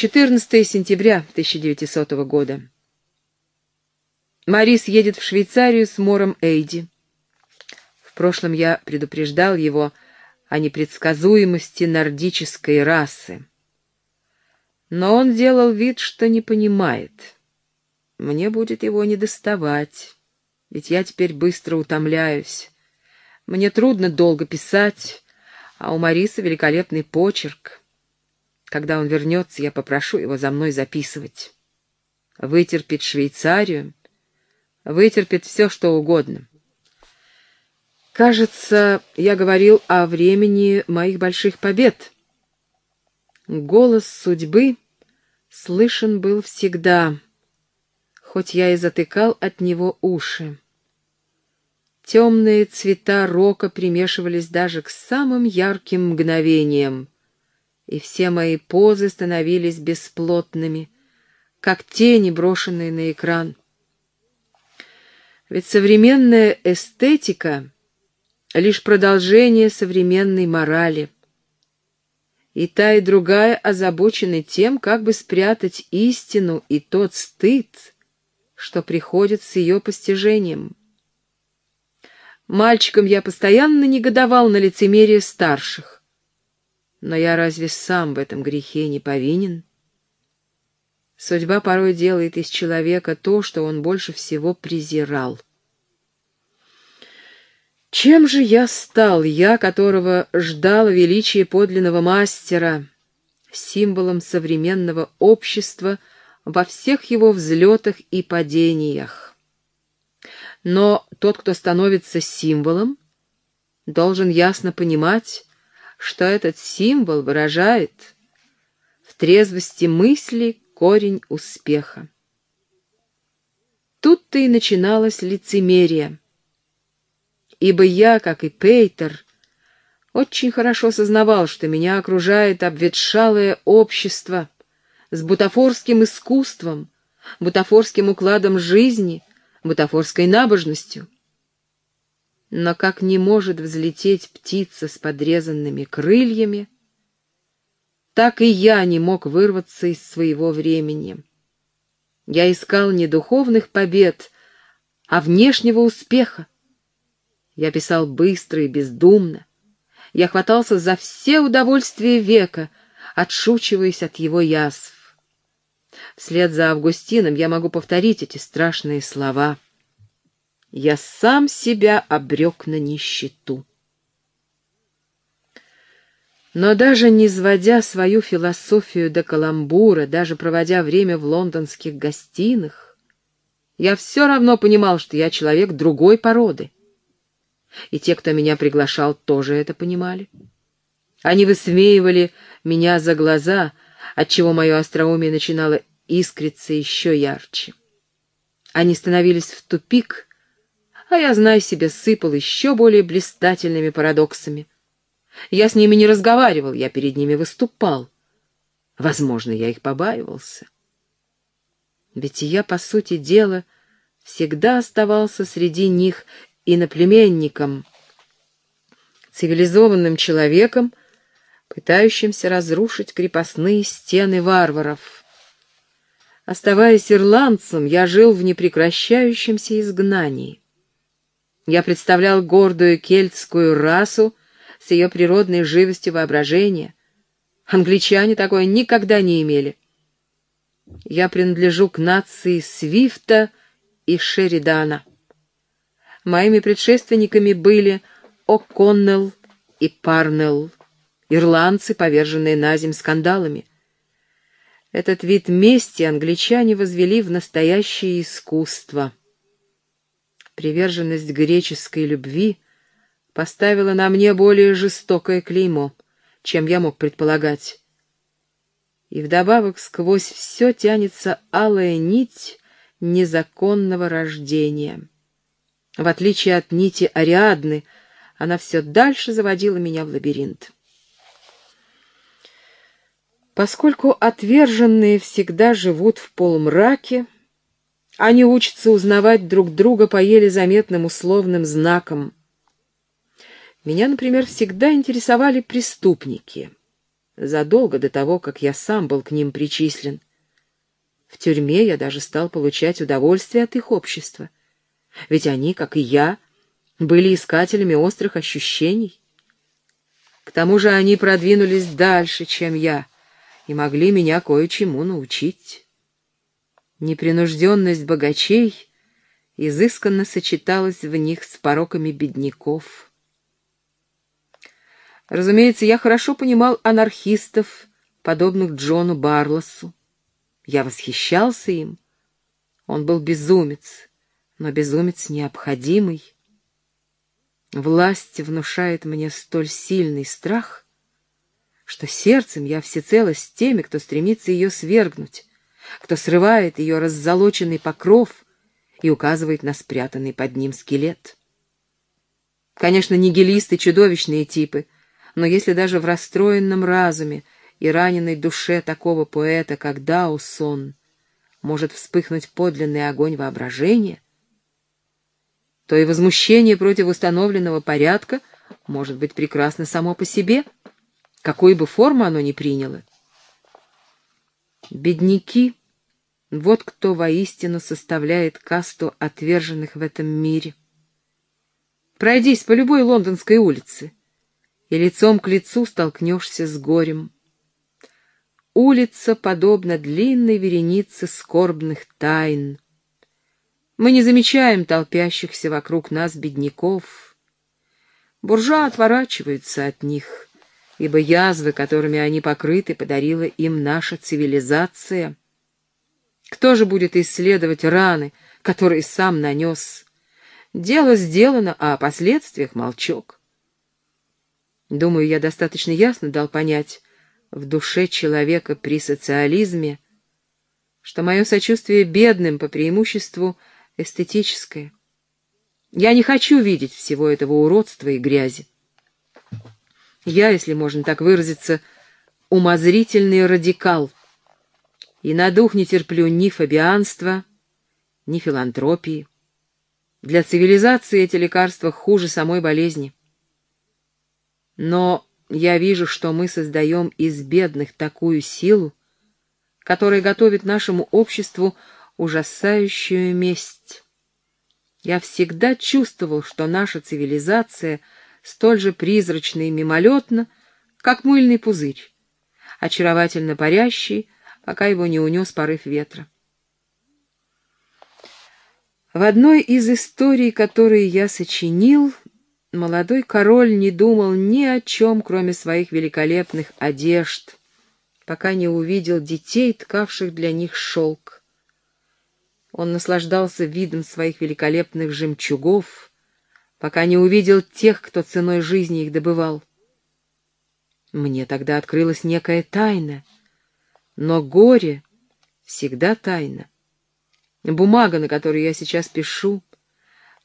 14 сентября 1900 года. Марис едет в Швейцарию с Мором Эйди. В прошлом я предупреждал его о непредсказуемости нордической расы. Но он делал вид, что не понимает. Мне будет его не доставать, ведь я теперь быстро утомляюсь. Мне трудно долго писать, а у Мариса великолепный почерк. Когда он вернется, я попрошу его за мной записывать. Вытерпит Швейцарию, вытерпит все, что угодно. Кажется, я говорил о времени моих больших побед. Голос судьбы слышен был всегда, хоть я и затыкал от него уши. Темные цвета рока примешивались даже к самым ярким мгновениям и все мои позы становились бесплотными, как тени, брошенные на экран. Ведь современная эстетика — лишь продолжение современной морали. И та, и другая озабочены тем, как бы спрятать истину и тот стыд, что приходит с ее постижением. Мальчиком я постоянно негодовал на лицемерие старших. Но я разве сам в этом грехе не повинен? Судьба порой делает из человека то, что он больше всего презирал. Чем же я стал, я, которого ждал величие подлинного мастера, символом современного общества во всех его взлетах и падениях? Но тот, кто становится символом, должен ясно понимать, что этот символ выражает в трезвости мысли корень успеха. Тут-то и начиналось лицемерие, ибо я, как и Пейтер, очень хорошо сознавал, что меня окружает обветшалое общество с бутафорским искусством, бутафорским укладом жизни, бутафорской набожностью — но как не может взлететь птица с подрезанными крыльями, так и я не мог вырваться из своего времени. Я искал не духовных побед, а внешнего успеха. Я писал быстро и бездумно. Я хватался за все удовольствия века, отшучиваясь от его язв. Вслед за Августином я могу повторить эти страшные слова — я сам себя обрек на нищету. Но даже не сводя свою философию до каламбура, даже проводя время в лондонских гостиных, я все равно понимал, что я человек другой породы. И те, кто меня приглашал, тоже это понимали. Они высмеивали меня за глаза, отчего мое остроумие начинало искриться еще ярче. Они становились в тупик — а я, знай себе, сыпал еще более блистательными парадоксами. Я с ними не разговаривал, я перед ними выступал. Возможно, я их побаивался. Ведь я, по сути дела, всегда оставался среди них иноплеменником, цивилизованным человеком, пытающимся разрушить крепостные стены варваров. Оставаясь ирландцем, я жил в непрекращающемся изгнании. Я представлял гордую кельтскую расу с ее природной живостью воображения. Англичане такое никогда не имели. Я принадлежу к нации Свифта и Шеридана. Моими предшественниками были О'Коннелл и Парнелл, ирландцы, поверженные на земь скандалами. Этот вид мести англичане возвели в настоящее искусство — Приверженность греческой любви поставила на мне более жестокое клеймо, чем я мог предполагать. И вдобавок сквозь все тянется алая нить незаконного рождения. В отличие от нити Ариадны, она все дальше заводила меня в лабиринт. Поскольку отверженные всегда живут в полумраке, они учатся узнавать друг друга по еле заметным условным знакам. Меня, например, всегда интересовали преступники. задолго до того, как я сам был к ним причислен. В тюрьме я даже стал получать удовольствие от их общества. Ведь они, как и я, были искателями острых ощущений. К тому же они продвинулись дальше, чем я, и могли меня кое-чему научить. Непринужденность богачей изысканно сочеталась в них с пороками бедняков. Разумеется, я хорошо понимал анархистов, подобных Джону Барлосу. Я восхищался им. Он был безумец, но безумец необходимый. Власть внушает мне столь сильный страх, что сердцем я всецело с теми, кто стремится ее свергнуть, кто срывает ее раззолоченный покров и указывает на спрятанный под ним скелет. Конечно, нигилисты — чудовищные типы, но если даже в расстроенном разуме и раненой душе такого поэта, как Даусон, может вспыхнуть подлинный огонь воображения — то и возмущение против установленного порядка может быть прекрасно само по себе, какую бы форму оно ни приняло. Бедняки — вот кто воистину составляет касту отверженных в этом мире. Пройдись по любой лондонской улице, и лицом к лицу столкнешься с горем. Улица подобна длинной веренице скорбных тайн — мы не замечаем толпящихся вокруг нас бедняков. Буржуа отворачиваются от них, ибо язвы, которыми они покрыты, подарила им наша цивилизация. Кто же будет исследовать раны, которые сам нанес? Дело сделано, а о последствиях молчок. Думаю, я достаточно ясно дал понять в душе человека при социализме, что мое сочувствие бедным по преимуществу — эстетическое. Я не хочу видеть всего этого уродства и грязи. Я, если можно так выразиться, умозрительный радикал, и на дух не терплю ни фабианства, ни филантропии. Для цивилизации эти лекарства хуже самой болезни. Но я вижу, что мы создаем из бедных такую силу, которая готовит нашему обществу ужасающую месть. Я всегда чувствовал, что наша цивилизация столь же призрачна и мимолетна, как мыльный пузырь, очаровательно парящий, пока его не унес порыв ветра. В одной из историй, которые я сочинил, молодой король не думал ни о чем, кроме своих великолепных одежд, пока не увидел детей, ткавших для них шелк. Он наслаждался видом своих великолепных жемчугов, пока не увидел тех, кто ценой жизни их добывал. Мне тогда открылась некая тайна, но горе всегда тайна. Бумага, на которой я сейчас пишу,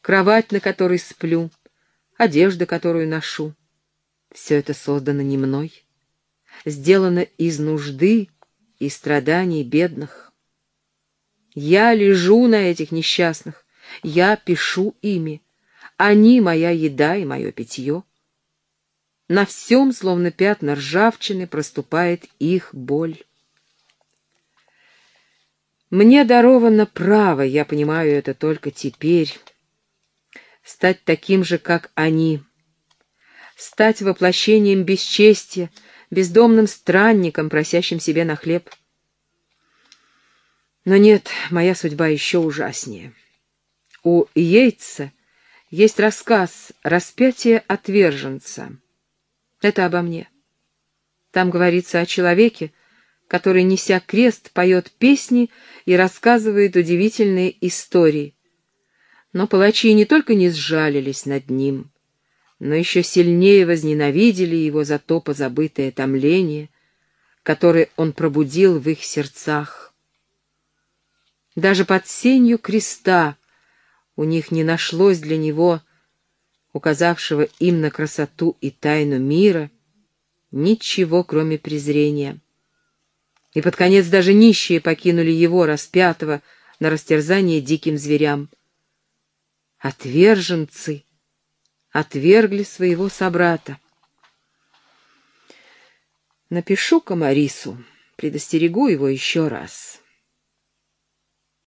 кровать, на которой сплю, одежда, которую ношу — все это создано не мной, сделано из нужды и страданий бедных. Я лежу на этих несчастных, я пишу ими. Они — моя еда и мое питье. На всем, словно пятна ржавчины, проступает их боль. Мне даровано право, я понимаю это только теперь, стать таким же, как они, стать воплощением бесчестия, бездомным странником, просящим себе на хлеб. Но нет, моя судьба еще ужаснее. У Йейтса есть рассказ «Распятие отверженца». Это обо мне. Там говорится о человеке, который, неся крест, поет песни и рассказывает удивительные истории. Но палачи не только не сжалились над ним, но еще сильнее возненавидели его за то позабытое томление, которое он пробудил в их сердцах. Даже под сенью креста у них не нашлось для него, указавшего им на красоту и тайну мира, ничего, кроме презрения. И под конец даже нищие покинули его, распятого, на растерзание диким зверям. Напишу Камарису, предостерегу его еще раз.